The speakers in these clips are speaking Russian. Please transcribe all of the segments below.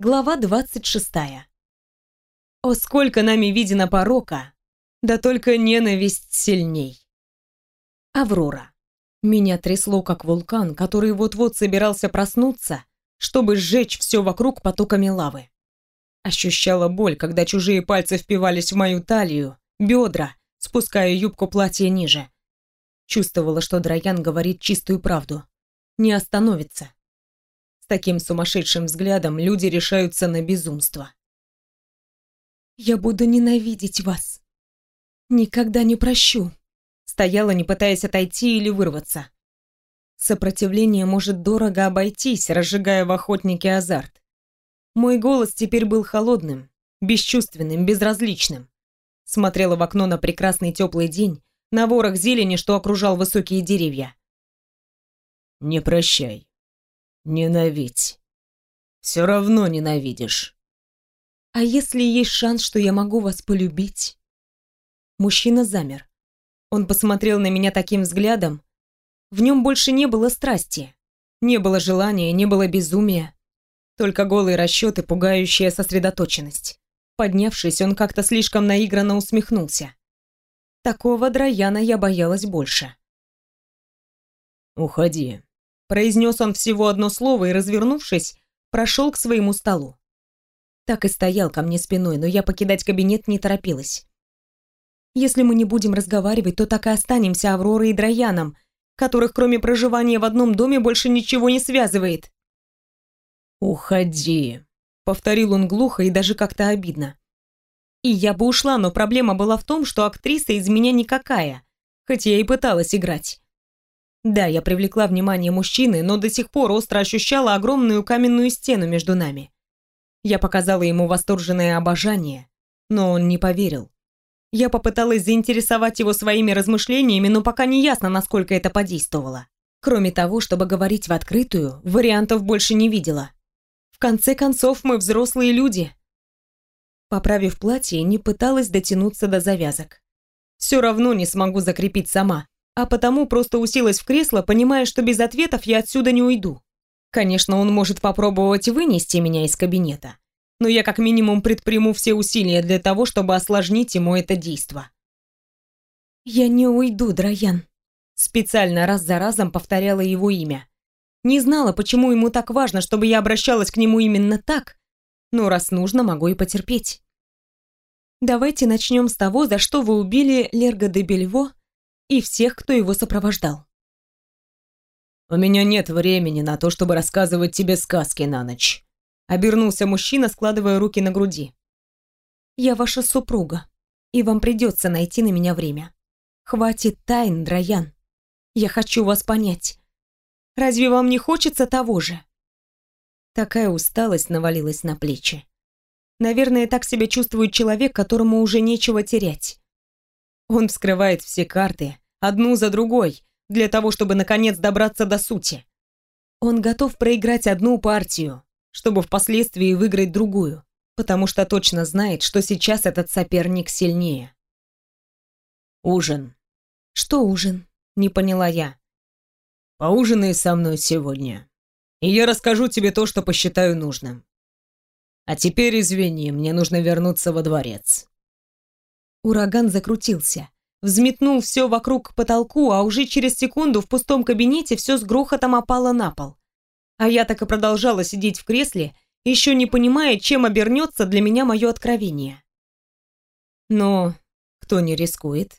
Глава 26. О, сколько нами видено порока, да только ненависть сильней. Аврора. Меня трясло, как вулкан, который вот-вот собирался проснуться, чтобы сжечь все вокруг потоками лавы. Ощущала боль, когда чужие пальцы впивались в мою талию, бедра, спуская юбку платья ниже. Чувствовала, что Драян говорит чистую правду. Не остановится. С таким сумасшедшим взглядом люди решаются на безумство. «Я буду ненавидеть вас. Никогда не прощу», — стояла, не пытаясь отойти или вырваться. Сопротивление может дорого обойтись, разжигая в охотнике азарт. Мой голос теперь был холодным, бесчувственным, безразличным. Смотрела в окно на прекрасный теплый день, на ворох зелени, что окружал высокие деревья. «Не прощай», Ненавидь. Все равно ненавидишь. А если есть шанс, что я могу вас полюбить? Мужчина замер. Он посмотрел на меня таким взглядом. В нем больше не было страсти. Не было желания, не было безумия. Только голые расчеты, пугающая сосредоточенность. Поднявшись, он как-то слишком наигранно усмехнулся. Такого Драяна я боялась больше. «Уходи», Произнес он всего одно слово и, развернувшись, прошел к своему столу. Так и стоял ко мне спиной, но я покидать кабинет не торопилась. Если мы не будем разговаривать, то так и останемся Авророй и Драяном, которых кроме проживания в одном доме больше ничего не связывает. «Уходи», — повторил он глухо и даже как-то обидно. И я бы ушла, но проблема была в том, что актриса из меня никакая, хоть я и пыталась играть. Да, я привлекла внимание мужчины, но до сих пор остро ощущала огромную каменную стену между нами. Я показала ему восторженное обожание, но он не поверил. Я попыталась заинтересовать его своими размышлениями, но пока не ясно, насколько это подействовало. Кроме того, чтобы говорить в открытую, вариантов больше не видела. В конце концов, мы взрослые люди. Поправив платье, не пыталась дотянуться до завязок. Все равно не смогу закрепить сама а потому просто уселась в кресло, понимая, что без ответов я отсюда не уйду. Конечно, он может попробовать вынести меня из кабинета, но я как минимум предприму все усилия для того, чтобы осложнить ему это действо. «Я не уйду, Драян», — специально раз за разом повторяла его имя. Не знала, почему ему так важно, чтобы я обращалась к нему именно так, но раз нужно, могу и потерпеть. Давайте начнем с того, за что вы убили Лерго де Бельво и всех, кто его сопровождал. «У меня нет времени на то, чтобы рассказывать тебе сказки на ночь», обернулся мужчина, складывая руки на груди. «Я ваша супруга, и вам придется найти на меня время. Хватит тайн, Драян. Я хочу вас понять. Разве вам не хочется того же?» Такая усталость навалилась на плечи. Наверное, так себя чувствует человек, которому уже нечего терять. Он вскрывает все карты, одну за другой, для того, чтобы наконец добраться до сути. Он готов проиграть одну партию, чтобы впоследствии выиграть другую, потому что точно знает, что сейчас этот соперник сильнее. Ужин. Что ужин? Не поняла я. Поужинай со мной сегодня, и я расскажу тебе то, что посчитаю нужным. А теперь извини, мне нужно вернуться во дворец. Ураган закрутился, взметнул все вокруг к потолку, а уже через секунду в пустом кабинете все с грохотом опало на пол. А я так и продолжала сидеть в кресле, еще не понимая, чем обернется для меня мое откровение. Но кто не рискует,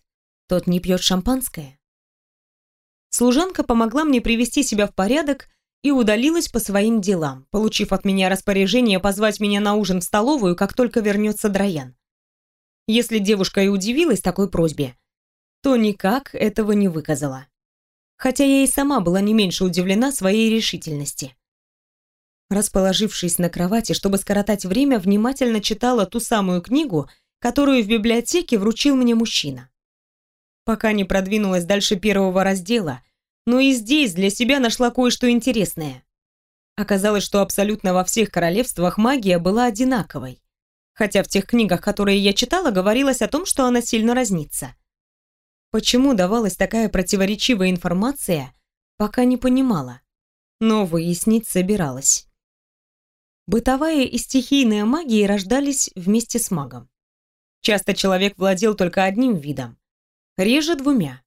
тот не пьет шампанское. Служанка помогла мне привести себя в порядок и удалилась по своим делам, получив от меня распоряжение позвать меня на ужин в столовую, как только вернется Драян. Если девушка и удивилась такой просьбе, то никак этого не выказала. Хотя я и сама была не меньше удивлена своей решительности. Расположившись на кровати, чтобы скоротать время, внимательно читала ту самую книгу, которую в библиотеке вручил мне мужчина. Пока не продвинулась дальше первого раздела, но и здесь для себя нашла кое-что интересное. Оказалось, что абсолютно во всех королевствах магия была одинаковой хотя в тех книгах, которые я читала, говорилось о том, что она сильно разнится. Почему давалась такая противоречивая информация, пока не понимала, но выяснить собиралась. Бытовая и стихийная магии рождались вместе с магом. Часто человек владел только одним видом, реже двумя.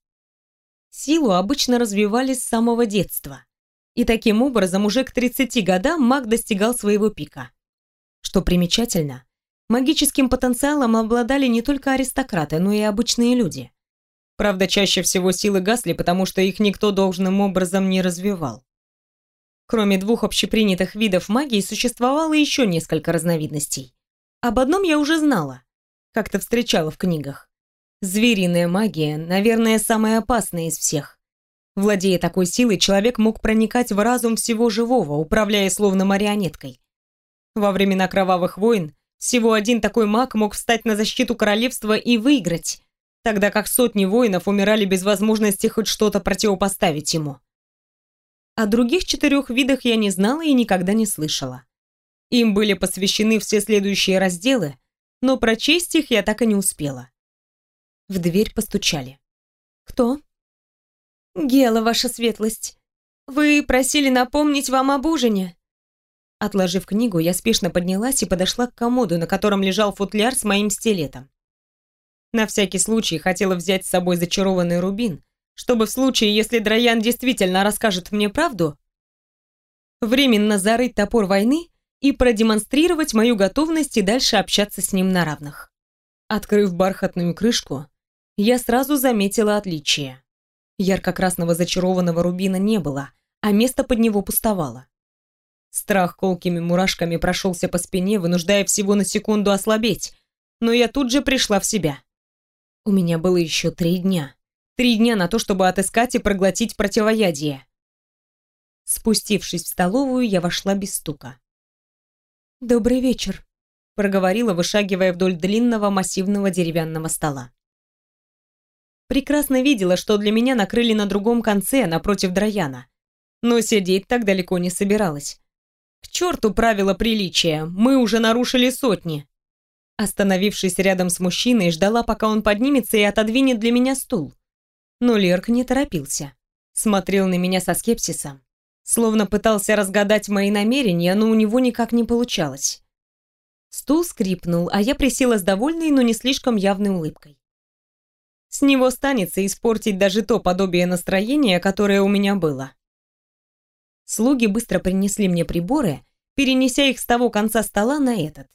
Силу обычно развивали с самого детства. И таким образом уже к 30 годам маг достигал своего пика. Что примечательно, магическим потенциалом обладали не только аристократы, но и обычные люди. Правда, чаще всего силы гасли, потому что их никто должным образом не развивал. Кроме двух общепринятых видов магии, существовало еще несколько разновидностей. Об одном я уже знала, как-то встречала в книгах. Звериная магия, наверное, самая опасная из всех. Владея такой силой, человек мог проникать в разум всего живого, управляя словно марионеткой. Во времена кровавых войн всего один такой маг мог встать на защиту королевства и выиграть, тогда как сотни воинов умирали без возможности хоть что-то противопоставить ему. О других четырех видах я не знала и никогда не слышала. Им были посвящены все следующие разделы, но прочесть их я так и не успела. В дверь постучали. «Кто?» «Гела, ваша светлость. Вы просили напомнить вам об ужине». Отложив книгу, я спешно поднялась и подошла к комоду, на котором лежал футляр с моим стилетом. На всякий случай хотела взять с собой зачарованный рубин, чтобы в случае, если Драян действительно расскажет мне правду, временно зарыть топор войны и продемонстрировать мою готовность и дальше общаться с ним на равных. Открыв бархатную крышку, я сразу заметила отличие. Ярко-красного зачарованного рубина не было, а место под него пустовало. Страх колкими мурашками прошелся по спине, вынуждая всего на секунду ослабеть, но я тут же пришла в себя. У меня было еще три дня. Три дня на то, чтобы отыскать и проглотить противоядие. Спустившись в столовую, я вошла без стука. «Добрый вечер», — проговорила, вышагивая вдоль длинного массивного деревянного стола. Прекрасно видела, что для меня накрыли на другом конце, напротив Драяна. Но сидеть так далеко не собиралась. К черту правила приличия, мы уже нарушили сотни. Остановившись рядом с мужчиной, ждала, пока он поднимется и отодвинет для меня стул. Но Лерк не торопился. Смотрел на меня со скепсисом. Словно пытался разгадать мои намерения, но у него никак не получалось. Стул скрипнул, а я присела с довольной, но не слишком явной улыбкой. С него станется испортить даже то подобие настроения, которое у меня было. Слуги быстро принесли мне приборы, перенеся их с того конца стола на этот.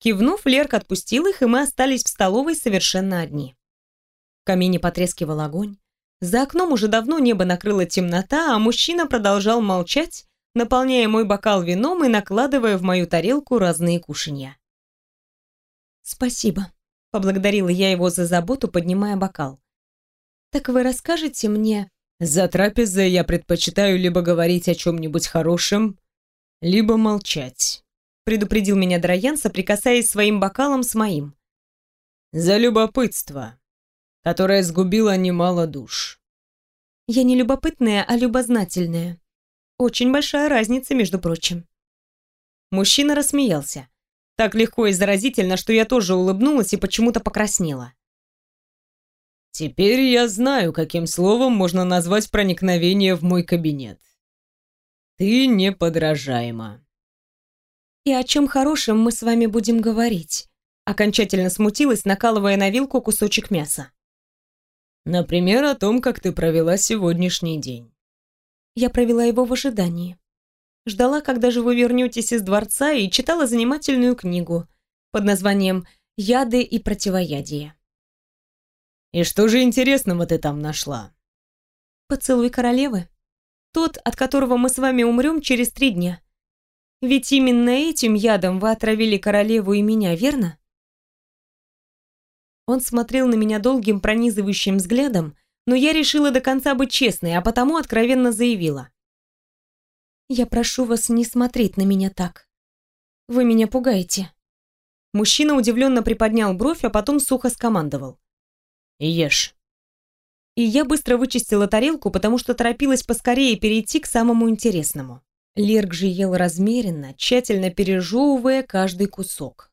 Кивнув, Лерк отпустил их, и мы остались в столовой совершенно одни. В камине потрескивал огонь. За окном уже давно небо накрыло темнота, а мужчина продолжал молчать, наполняя мой бокал вином и накладывая в мою тарелку разные кушанья. «Спасибо», — поблагодарила я его за заботу, поднимая бокал. «Так вы расскажете мне...» «За трапезой я предпочитаю либо говорить о чем-нибудь хорошем, либо молчать», предупредил меня Драян, соприкасаясь своим бокалом с моим. «За любопытство, которое сгубило немало душ». «Я не любопытная, а любознательная. Очень большая разница, между прочим». Мужчина рассмеялся. Так легко и заразительно, что я тоже улыбнулась и почему-то покраснела. «Теперь я знаю, каким словом можно назвать проникновение в мой кабинет. Ты неподражаема». «И о чем хорошем мы с вами будем говорить?» Окончательно смутилась, накалывая на вилку кусочек мяса. «Например, о том, как ты провела сегодняшний день». Я провела его в ожидании. Ждала, когда же вы вернетесь из дворца, и читала занимательную книгу под названием «Яды и противоядие». «И что же интересного ты там нашла?» «Поцелуй королевы. Тот, от которого мы с вами умрем через три дня. Ведь именно этим ядом вы отравили королеву и меня, верно? Он смотрел на меня долгим пронизывающим взглядом, но я решила до конца быть честной, а потому откровенно заявила. «Я прошу вас не смотреть на меня так. Вы меня пугаете». Мужчина удивленно приподнял бровь, а потом сухо скомандовал. «Ешь». И я быстро вычистила тарелку, потому что торопилась поскорее перейти к самому интересному. Лерк же ел размеренно, тщательно пережевывая каждый кусок.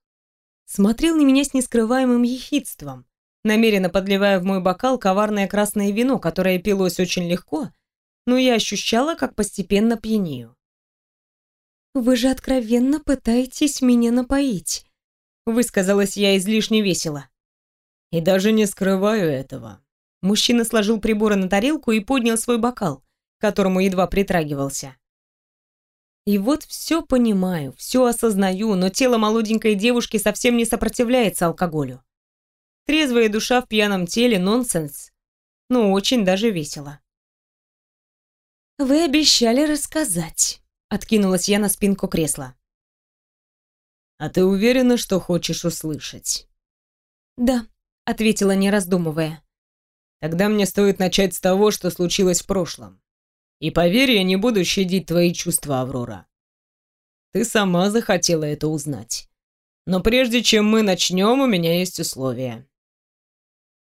Смотрел на меня с нескрываемым ехидством, намеренно подливая в мой бокал коварное красное вино, которое пилось очень легко, но я ощущала, как постепенно пьянею. Вы же откровенно пытаетесь меня напоить. Высказалась я излишне весело. И даже не скрываю этого. Мужчина сложил приборы на тарелку и поднял свой бокал, к которому едва притрагивался. И вот все понимаю, все осознаю, но тело молоденькой девушки совсем не сопротивляется алкоголю. Трезвая душа в пьяном теле – нонсенс. Но очень даже весело. «Вы обещали рассказать», — откинулась я на спинку кресла. «А ты уверена, что хочешь услышать?» «Да», — ответила, не раздумывая. «Тогда мне стоит начать с того, что случилось в прошлом. И поверь, я не буду щадить твои чувства, Аврора. Ты сама захотела это узнать. Но прежде чем мы начнем, у меня есть условия.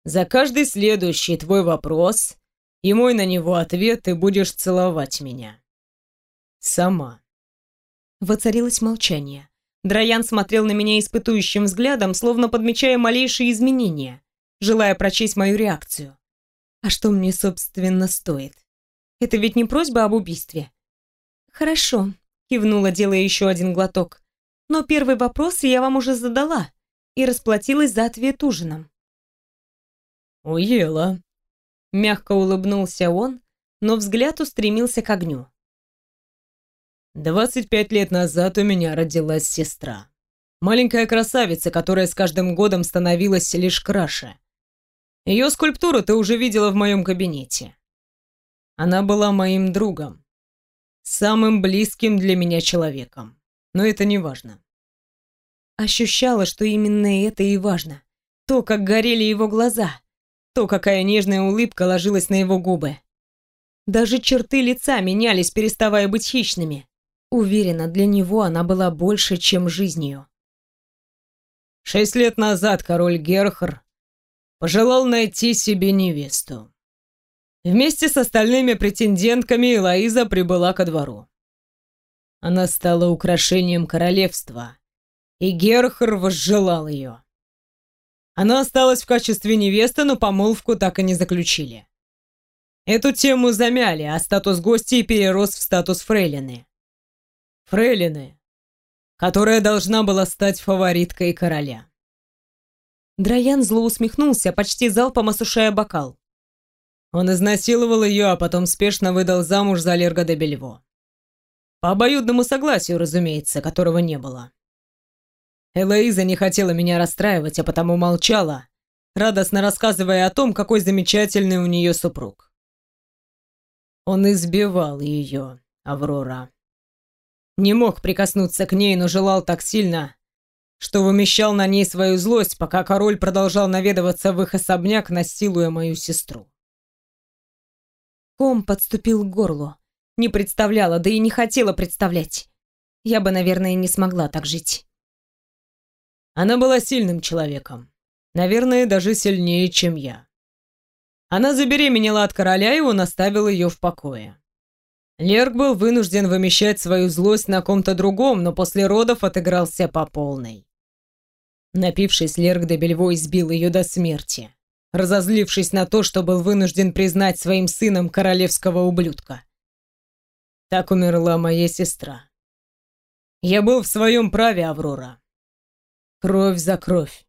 За каждый следующий твой вопрос и мой на него ответ ты будешь целовать меня. Сама. Воцарилось молчание. Драян смотрел на меня испытующим взглядом, словно подмечая малейшие изменения, желая прочесть мою реакцию. А что мне, собственно, стоит? Это ведь не просьба об убийстве. Хорошо, кивнула, делая еще один глоток. Но первый вопрос я вам уже задала и расплатилась за ответ ужином. «Уела», — мягко улыбнулся он, но взгляд устремился к огню. «Двадцать пять лет назад у меня родилась сестра. Маленькая красавица, которая с каждым годом становилась лишь краше. Ее скульптуру ты уже видела в моем кабинете. Она была моим другом. Самым близким для меня человеком. Но это не важно. Ощущала, что именно это и важно. То, как горели его глаза. То, какая нежная улыбка ложилась на его губы. Даже черты лица менялись, переставая быть хищными. Уверена, для него она была больше, чем жизнью. Шесть лет назад король Герхар пожелал найти себе невесту. Вместе с остальными претендентками Элоиза прибыла ко двору. Она стала украшением королевства, и Герхар возжелал ее. Она осталась в качестве невесты, но помолвку так и не заключили. Эту тему замяли, а статус гостей перерос в статус фрейлины. Фрейлины, которая должна была стать фавориткой короля. Драян зло усмехнулся, почти залпом осушая бокал. Он изнасиловал ее, а потом спешно выдал замуж за Лерго де Бельво. По обоюдному согласию, разумеется, которого не было. Элоиза не хотела меня расстраивать, а потому молчала, радостно рассказывая о том, какой замечательный у нее супруг. Он избивал ее, Аврора. Не мог прикоснуться к ней, но желал так сильно, что вымещал на ней свою злость, пока король продолжал наведываться в их особняк, насилуя мою сестру. Ком подступил к горлу. Не представляла, да и не хотела представлять. Я бы, наверное, не смогла так жить. Она была сильным человеком. Наверное, даже сильнее, чем я. Она забеременела от короля, и он оставил ее в покое. Лерк был вынужден вымещать свою злость на ком-то другом, но после родов отыгрался по полной. Напившись, Лерк де Бельво избил ее до смерти разозлившись на то, что был вынужден признать своим сыном королевского ублюдка. Так умерла моя сестра. Я был в своем праве, Аврора. Кровь за кровь.